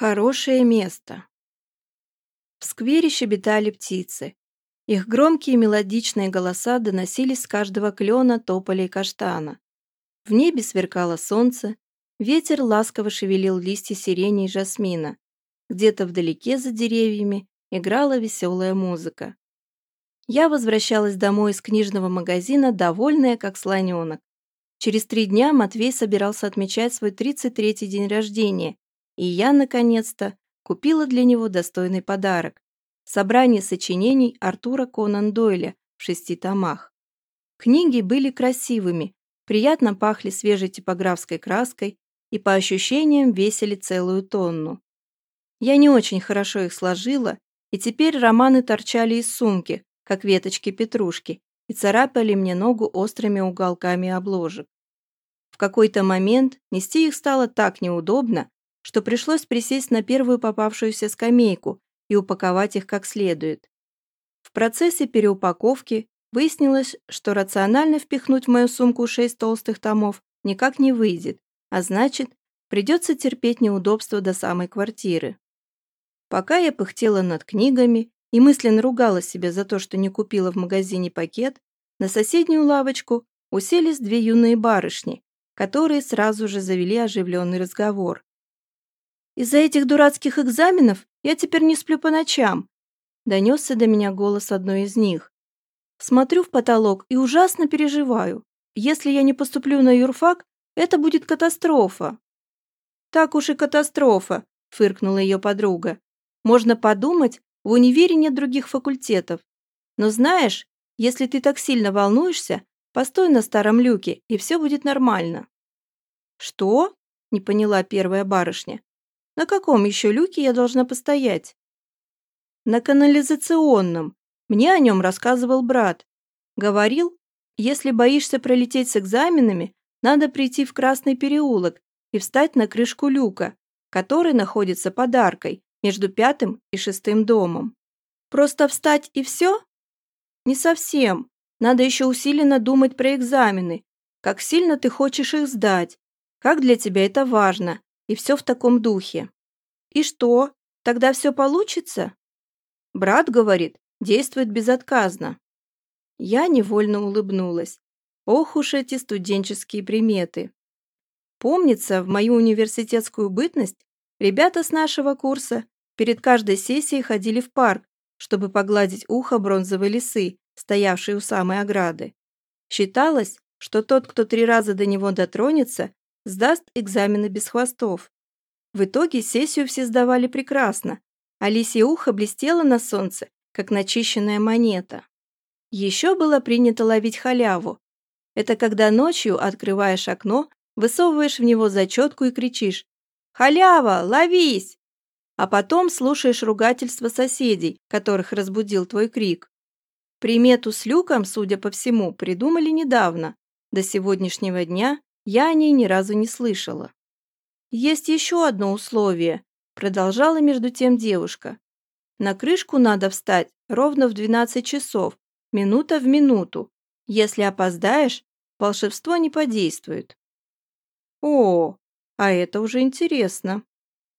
Хорошее место. В сквере щебетали птицы. Их громкие мелодичные голоса доносились с каждого клена, тополя и каштана. В небе сверкало солнце, ветер ласково шевелил листья сирени и жасмина. Где-то вдалеке за деревьями играла веселая музыка. Я возвращалась домой из книжного магазина, довольная, как слоненок. Через три дня Матвей собирался отмечать свой 33-й день рождения, и я, наконец-то, купила для него достойный подарок – собрание сочинений Артура Конан Дойля в шести томах. Книги были красивыми, приятно пахли свежей типографской краской и по ощущениям весили целую тонну. Я не очень хорошо их сложила, и теперь романы торчали из сумки, как веточки петрушки, и царапали мне ногу острыми уголками обложек. В какой-то момент нести их стало так неудобно, что пришлось присесть на первую попавшуюся скамейку и упаковать их как следует. В процессе переупаковки выяснилось, что рационально впихнуть в мою сумку шесть толстых томов никак не выйдет, а значит, придется терпеть неудобства до самой квартиры. Пока я пыхтела над книгами и мысленно ругала себя за то, что не купила в магазине пакет, на соседнюю лавочку уселись две юные барышни, которые сразу же завели оживленный разговор. Из-за этих дурацких экзаменов я теперь не сплю по ночам», – донесся до меня голос одной из них. Смотрю в потолок и ужасно переживаю. Если я не поступлю на юрфак, это будет катастрофа. Так уж и катастрофа, фыркнула ее подруга. Можно подумать, в универе нет других факультетов. Но знаешь, если ты так сильно волнуешься, постой на старом люке, и все будет нормально. Что? Не поняла первая барышня. На каком еще люке я должна постоять? На канализационном. Мне о нем рассказывал брат. Говорил, если боишься пролететь с экзаменами, надо прийти в Красный переулок и встать на крышку люка, который находится под аркой между пятым и шестым домом. Просто встать и все? Не совсем. Надо еще усиленно думать про экзамены. Как сильно ты хочешь их сдать. Как для тебя это важно и все в таком духе. И что, тогда все получится? Брат говорит, действует безотказно. Я невольно улыбнулась. Ох уж эти студенческие приметы. Помнится, в мою университетскую бытность ребята с нашего курса перед каждой сессией ходили в парк, чтобы погладить ухо бронзовой лисы, стоявшей у самой ограды. Считалось, что тот, кто три раза до него дотронется, сдаст экзамены без хвостов. В итоге сессию все сдавали прекрасно, а лисье ухо блестело на солнце, как начищенная монета. Еще было принято ловить халяву. Это когда ночью открываешь окно, высовываешь в него зачетку и кричишь «Халява, ловись!» А потом слушаешь ругательства соседей, которых разбудил твой крик. Примету с люком, судя по всему, придумали недавно. До сегодняшнего дня я о ней ни разу не слышала. «Есть еще одно условие», – продолжала между тем девушка. «На крышку надо встать ровно в 12 часов, минута в минуту. Если опоздаешь, волшебство не подействует». «О, а это уже интересно».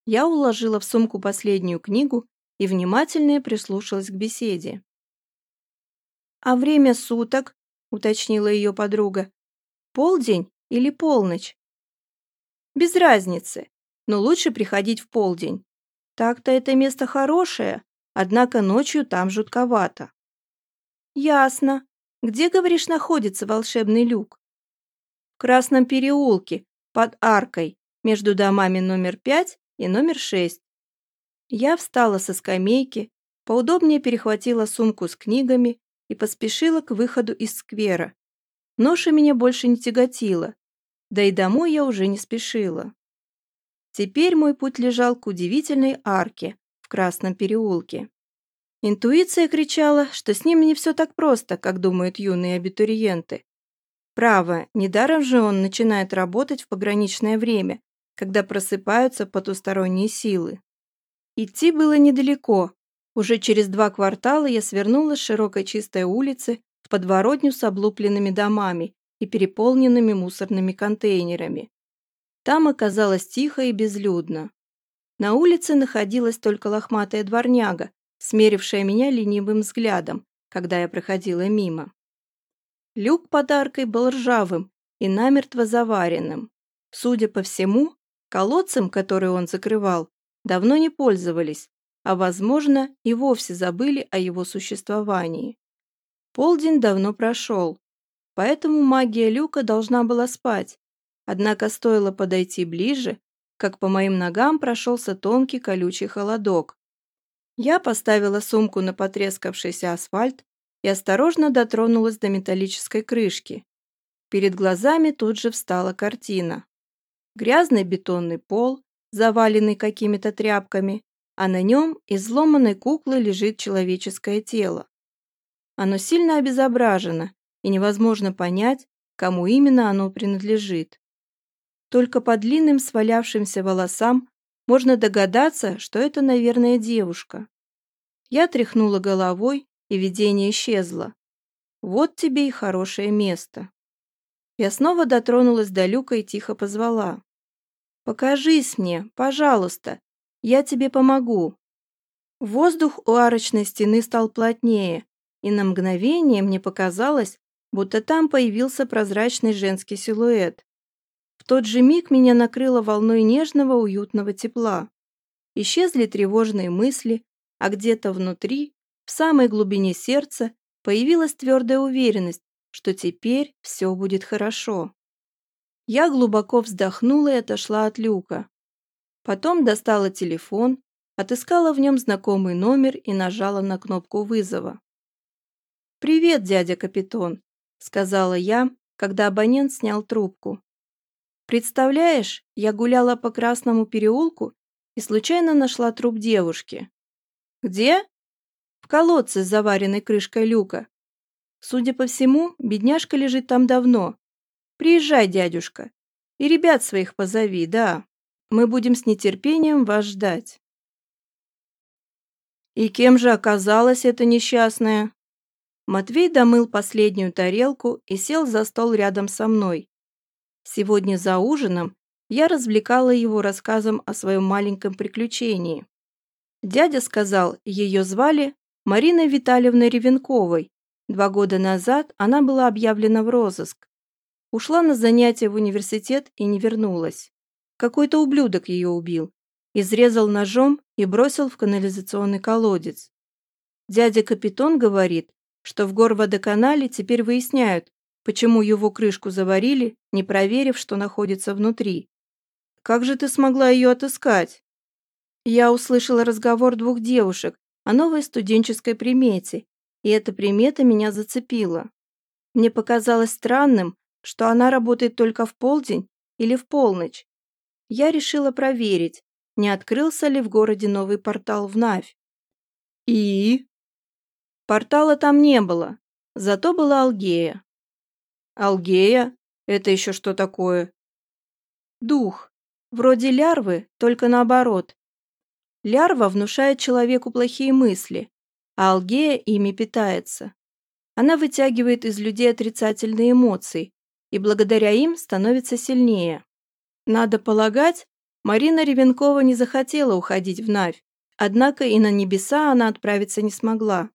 Я уложила в сумку последнюю книгу и внимательнее прислушалась к беседе. «А время суток?» – уточнила ее подруга. «Полдень или полночь. Без разницы, но лучше приходить в полдень. Так-то это место хорошее, однако ночью там жутковато. Ясно. Где, говоришь, находится волшебный люк? В Красном переулке, под аркой, между домами номер пять и номер шесть. Я встала со скамейки, поудобнее перехватила сумку с книгами и поспешила к выходу из сквера. Ноша меня больше не тяготила, да и домой я уже не спешила. Теперь мой путь лежал к удивительной арке в Красном переулке. Интуиция кричала, что с ним не все так просто, как думают юные абитуриенты. Право, недаром же он начинает работать в пограничное время, когда просыпаются потусторонние силы. Идти было недалеко. Уже через два квартала я свернула с широкой чистой улицы в подворотню с облупленными домами и переполненными мусорными контейнерами. Там оказалось тихо и безлюдно. На улице находилась только лохматая дворняга, смерившая меня ленивым взглядом, когда я проходила мимо. Люк подаркой был ржавым и намертво заваренным. Судя по всему, колодцем, который он закрывал, давно не пользовались, а, возможно, и вовсе забыли о его существовании. Полдень давно прошел, поэтому магия люка должна была спать, однако стоило подойти ближе, как по моим ногам прошелся тонкий колючий холодок. Я поставила сумку на потрескавшийся асфальт и осторожно дотронулась до металлической крышки. Перед глазами тут же встала картина. Грязный бетонный пол, заваленный какими-то тряпками, а на нем изломанной куклы лежит человеческое тело. Оно сильно обезображено, и невозможно понять, кому именно оно принадлежит. Только по длинным свалявшимся волосам можно догадаться, что это, наверное, девушка. Я тряхнула головой, и видение исчезло. Вот тебе и хорошее место. Я снова дотронулась до люка и тихо позвала. «Покажись мне, пожалуйста, я тебе помогу». Воздух у арочной стены стал плотнее, и на мгновение мне показалось, будто там появился прозрачный женский силуэт. В тот же миг меня накрыло волной нежного уютного тепла. Исчезли тревожные мысли, а где-то внутри, в самой глубине сердца, появилась твердая уверенность, что теперь все будет хорошо. Я глубоко вздохнула и отошла от люка. Потом достала телефон, отыскала в нем знакомый номер и нажала на кнопку вызова. «Привет, дядя Капитон», — сказала я, когда абонент снял трубку. «Представляешь, я гуляла по Красному переулку и случайно нашла труп девушки». «Где?» «В колодце с заваренной крышкой люка. Судя по всему, бедняжка лежит там давно. Приезжай, дядюшка, и ребят своих позови, да». Мы будем с нетерпением вас ждать. И кем же оказалась эта несчастная? Матвей домыл последнюю тарелку и сел за стол рядом со мной. Сегодня за ужином я развлекала его рассказом о своем маленьком приключении. Дядя сказал, ее звали Мариной Витальевной Ревенковой. Два года назад она была объявлена в розыск. Ушла на занятия в университет и не вернулась. Какой-то ублюдок ее убил, изрезал ножом и бросил в канализационный колодец. Дядя Капитон говорит, что в горводоканале теперь выясняют, почему его крышку заварили, не проверив, что находится внутри. Как же ты смогла ее отыскать? Я услышала разговор двух девушек о новой студенческой примете, и эта примета меня зацепила. Мне показалось странным, что она работает только в полдень или в полночь, я решила проверить, не открылся ли в городе новый портал в Навь. И? Портала там не было, зато была Алгея. Алгея? Это еще что такое? Дух. Вроде лярвы, только наоборот. Лярва внушает человеку плохие мысли, а Алгея ими питается. Она вытягивает из людей отрицательные эмоции и благодаря им становится сильнее. Надо полагать, Марина Ревенкова не захотела уходить в Навь, однако и на небеса она отправиться не смогла.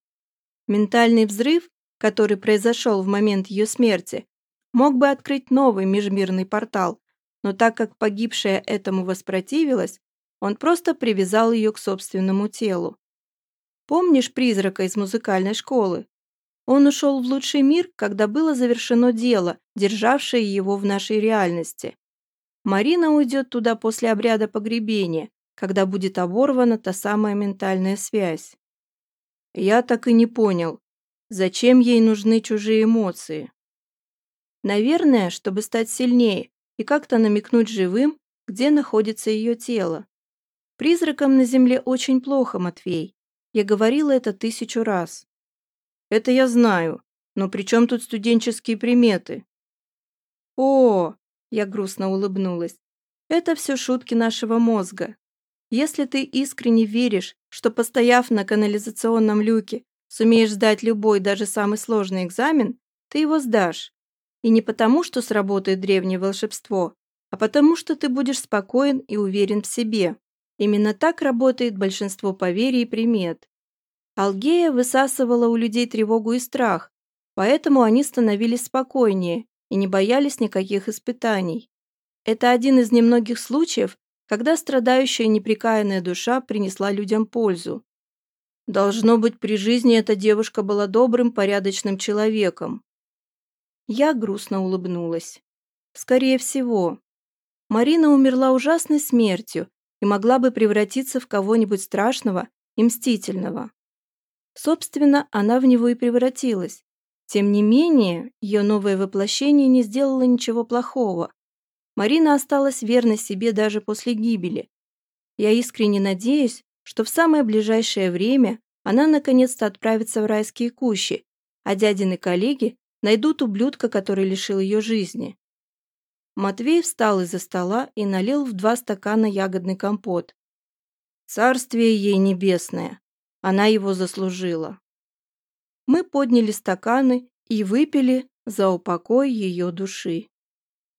Ментальный взрыв, который произошел в момент ее смерти, мог бы открыть новый межмирный портал, но так как погибшая этому воспротивилась, он просто привязал ее к собственному телу. Помнишь призрака из музыкальной школы? Он ушел в лучший мир, когда было завершено дело, державшее его в нашей реальности. Марина уйдет туда после обряда погребения, когда будет оборвана та самая ментальная связь. Я так и не понял, зачем ей нужны чужие эмоции. Наверное, чтобы стать сильнее и как-то намекнуть живым, где находится ее тело. Призракам на земле очень плохо, Матвей. Я говорила это тысячу раз. Это я знаю, но при чем тут студенческие приметы? О, я грустно улыбнулась. Это все шутки нашего мозга. Если ты искренне веришь, что, постояв на канализационном люке, сумеешь сдать любой, даже самый сложный экзамен, ты его сдашь. И не потому, что сработает древнее волшебство, а потому, что ты будешь спокоен и уверен в себе. Именно так работает большинство поверий и примет. Алгея высасывала у людей тревогу и страх, поэтому они становились спокойнее и не боялись никаких испытаний. Это один из немногих случаев, когда страдающая неприкаянная душа принесла людям пользу. Должно быть, при жизни эта девушка была добрым, порядочным человеком. Я грустно улыбнулась. Скорее всего. Марина умерла ужасной смертью и могла бы превратиться в кого-нибудь страшного и мстительного. Собственно, она в него и превратилась. Тем не менее, ее новое воплощение не сделало ничего плохого. Марина осталась верной себе даже после гибели. Я искренне надеюсь, что в самое ближайшее время она наконец-то отправится в райские кущи, а дядины коллеги найдут ублюдка, который лишил ее жизни. Матвей встал из-за стола и налил в два стакана ягодный компот. Царствие ей небесное. Она его заслужила. Мы подняли стаканы и выпили за упокой ее души.